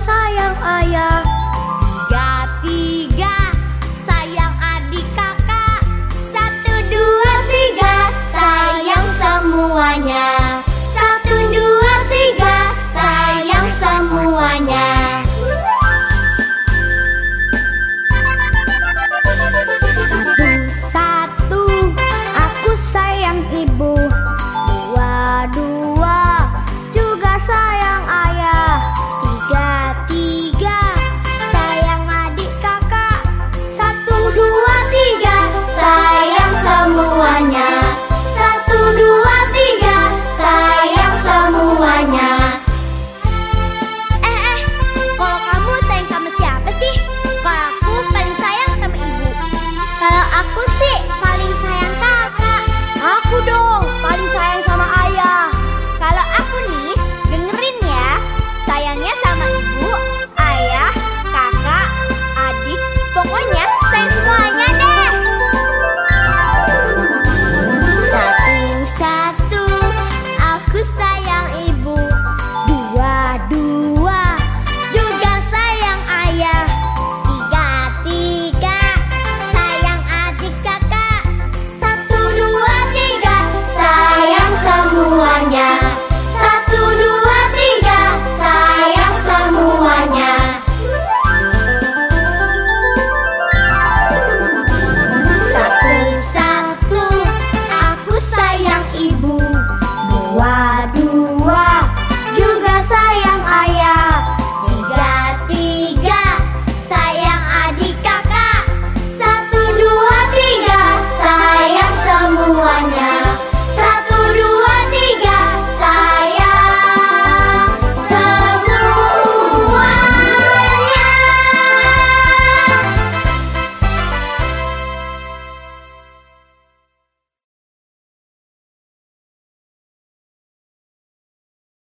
sayang ayah.